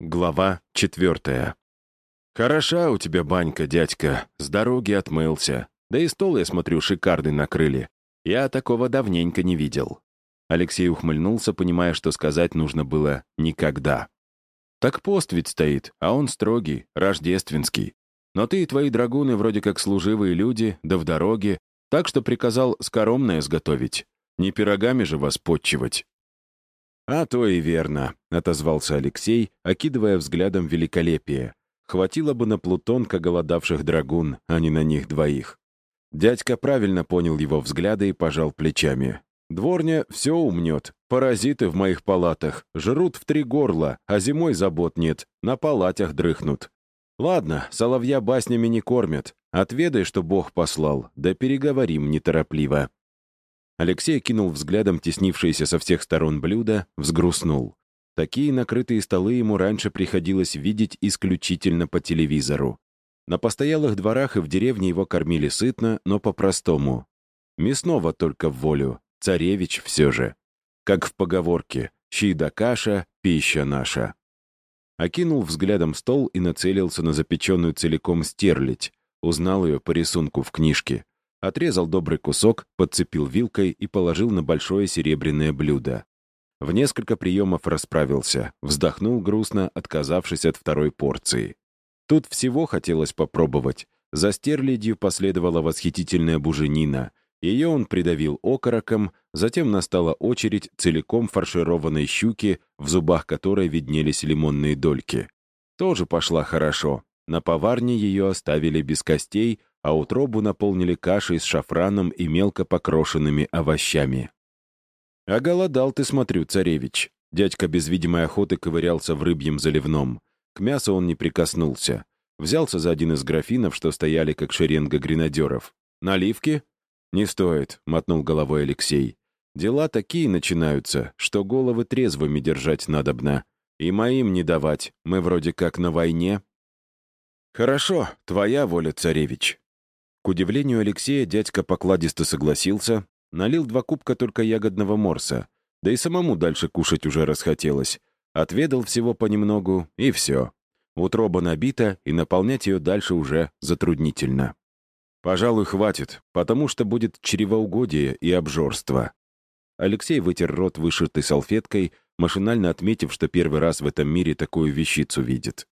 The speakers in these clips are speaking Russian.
Глава четвертая. «Хороша у тебя банька, дядька. С дороги отмылся. Да и стол, я смотрю, шикарный накрыли. Я такого давненько не видел». Алексей ухмыльнулся, понимая, что сказать нужно было «никогда». «Так пост ведь стоит, а он строгий, рождественский. Но ты и твои драгуны вроде как служивые люди, да в дороге, так что приказал скоромное сготовить. Не пирогами же вас подчивать». «А то и верно», — отозвался Алексей, окидывая взглядом великолепие. «Хватило бы на Плутонка голодавших драгун, а не на них двоих». Дядька правильно понял его взгляды и пожал плечами. «Дворня все умнет. Паразиты в моих палатах. Жрут в три горла, а зимой забот нет. На палатях дрыхнут. Ладно, соловья баснями не кормят. Отведай, что Бог послал, да переговорим неторопливо». Алексей кинул взглядом теснившиеся со всех сторон блюда, взгрустнул. Такие накрытые столы ему раньше приходилось видеть исключительно по телевизору. На постоялых дворах и в деревне его кормили сытно, но по-простому. Мясного только в волю, царевич все же. Как в поговорке «Щи да каша, пища наша». Окинул взглядом стол и нацелился на запеченную целиком стерлядь. Узнал ее по рисунку в книжке. Отрезал добрый кусок, подцепил вилкой и положил на большое серебряное блюдо. В несколько приемов расправился, вздохнул грустно, отказавшись от второй порции. Тут всего хотелось попробовать. За стерлядью последовала восхитительная буженина. Ее он придавил окороком, затем настала очередь целиком фаршированной щуки, в зубах которой виднелись лимонные дольки. Тоже пошла хорошо. На поварне ее оставили без костей, а утробу наполнили кашей с шафраном и мелко покрошенными овощами. «А голодал ты, смотрю, царевич». Дядька без видимой охоты ковырялся в рыбьем заливном. К мясу он не прикоснулся. Взялся за один из графинов, что стояли как шеренга гренадеров. «Наливки?» «Не стоит», — мотнул головой Алексей. «Дела такие начинаются, что головы трезвыми держать надобно. И моим не давать, мы вроде как на войне». «Хорошо, твоя воля, царевич». К удивлению Алексея, дядька покладисто согласился, налил два кубка только ягодного морса, да и самому дальше кушать уже расхотелось. Отведал всего понемногу, и все. Утроба набита, и наполнять ее дальше уже затруднительно. Пожалуй, хватит, потому что будет чревоугодие и обжорство. Алексей вытер рот вышитой салфеткой, машинально отметив, что первый раз в этом мире такую вещицу видит.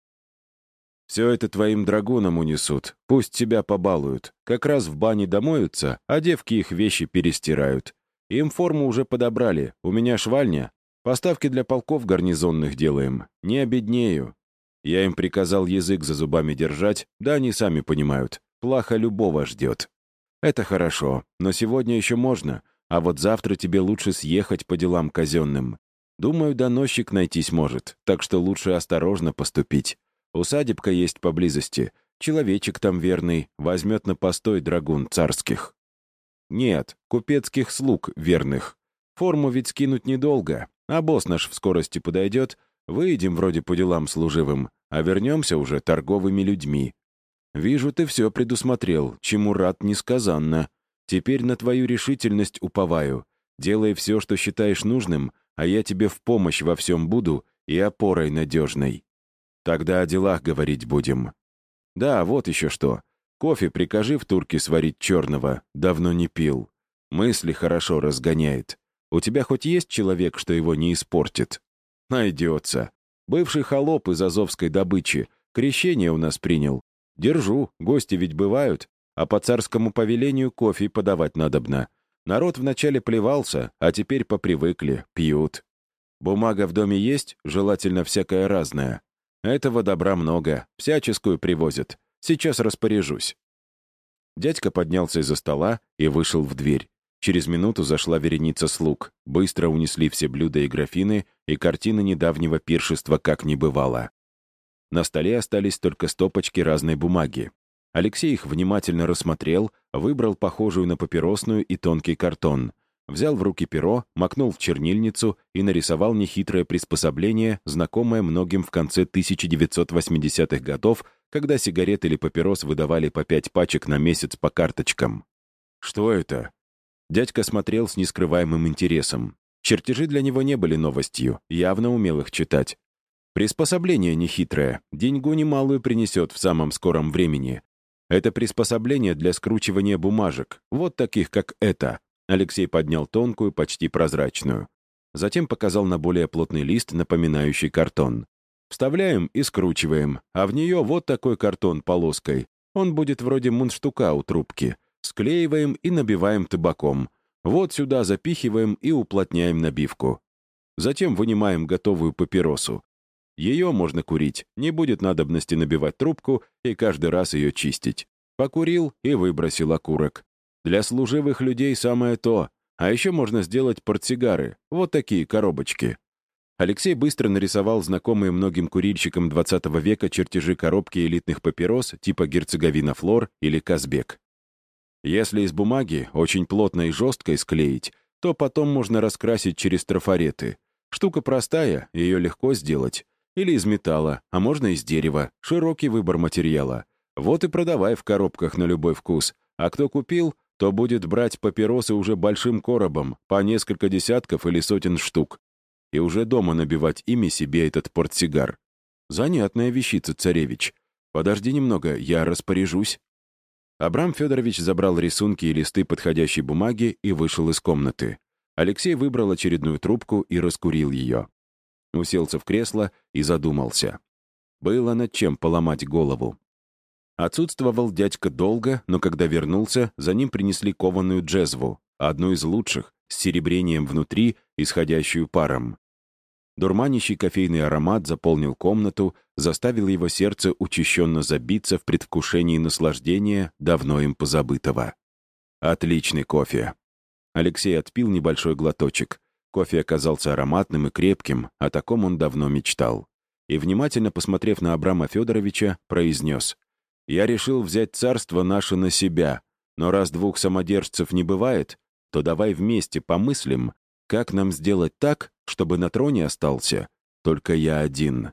Все это твоим драгунам унесут, пусть тебя побалуют. Как раз в бане домоются, а девки их вещи перестирают. Им форму уже подобрали, у меня швальня. Поставки для полков гарнизонных делаем, не обеднею. Я им приказал язык за зубами держать, да они сами понимают, плохо любого ждет. Это хорошо, но сегодня еще можно, а вот завтра тебе лучше съехать по делам казенным. Думаю, доносчик найтись может, так что лучше осторожно поступить. Усадебка есть поблизости. Человечек там верный, возьмет на постой драгун царских. Нет, купецких слуг верных. Форму ведь скинуть недолго, а босс наш в скорости подойдет, выйдем вроде по делам служивым, а вернемся уже торговыми людьми. Вижу, ты все предусмотрел, чему рад несказанно. Теперь на твою решительность уповаю. Делай все, что считаешь нужным, а я тебе в помощь во всем буду и опорой надежной. Тогда о делах говорить будем. Да, вот еще что. Кофе прикажи в турке сварить черного. Давно не пил. Мысли хорошо разгоняет. У тебя хоть есть человек, что его не испортит? Найдется. Бывший холоп из азовской добычи. Крещение у нас принял. Держу, гости ведь бывают. А по царскому повелению кофе подавать надобно. Народ вначале плевался, а теперь попривыкли, пьют. Бумага в доме есть, желательно всякая разная. Этого добра много, всяческую привозят. Сейчас распоряжусь». Дядька поднялся из-за стола и вышел в дверь. Через минуту зашла вереница слуг. Быстро унесли все блюда и графины, и картины недавнего пиршества как не бывало. На столе остались только стопочки разной бумаги. Алексей их внимательно рассмотрел, выбрал похожую на папиросную и тонкий картон — взял в руки перо, макнул в чернильницу и нарисовал нехитрое приспособление, знакомое многим в конце 1980-х годов, когда сигареты или папирос выдавали по пять пачек на месяц по карточкам. «Что это?» Дядька смотрел с нескрываемым интересом. Чертежи для него не были новостью, явно умел их читать. Приспособление нехитрое, деньгу немалую принесет в самом скором времени. Это приспособление для скручивания бумажек, вот таких, как это. Алексей поднял тонкую, почти прозрачную. Затем показал на более плотный лист, напоминающий картон. Вставляем и скручиваем, а в нее вот такой картон полоской. Он будет вроде мундштука у трубки. Склеиваем и набиваем табаком. Вот сюда запихиваем и уплотняем набивку. Затем вынимаем готовую папиросу. Ее можно курить, не будет надобности набивать трубку и каждый раз ее чистить. Покурил и выбросил окурок. Для служивых людей самое то. А еще можно сделать портсигары, вот такие коробочки. Алексей быстро нарисовал знакомые многим курильщикам 20 века чертежи коробки элитных папирос типа герцеговина флор или казбек. Если из бумаги очень плотно и жестко склеить, то потом можно раскрасить через трафареты. Штука простая, ее легко сделать. Или из металла, а можно из дерева. Широкий выбор материала. Вот и продавай в коробках на любой вкус. А кто купил, то будет брать папиросы уже большим коробом, по несколько десятков или сотен штук. И уже дома набивать ими себе этот портсигар. Занятная вещица, царевич. Подожди немного, я распоряжусь. Абрам Федорович забрал рисунки и листы подходящей бумаги и вышел из комнаты. Алексей выбрал очередную трубку и раскурил ее уселся в кресло и задумался. Было над чем поломать голову. Отсутствовал дядька долго, но когда вернулся, за ним принесли кованую джезву, одну из лучших, с серебрением внутри, исходящую паром. Дурманящий кофейный аромат заполнил комнату, заставил его сердце учащенно забиться в предвкушении наслаждения, давно им позабытого. Отличный кофе. Алексей отпил небольшой глоточек. Кофе оказался ароматным и крепким, о таком он давно мечтал. И, внимательно посмотрев на Абрама Федоровича, произнес, «Я решил взять царство наше на себя, но раз двух самодержцев не бывает, то давай вместе помыслим, как нам сделать так, чтобы на троне остался только я один».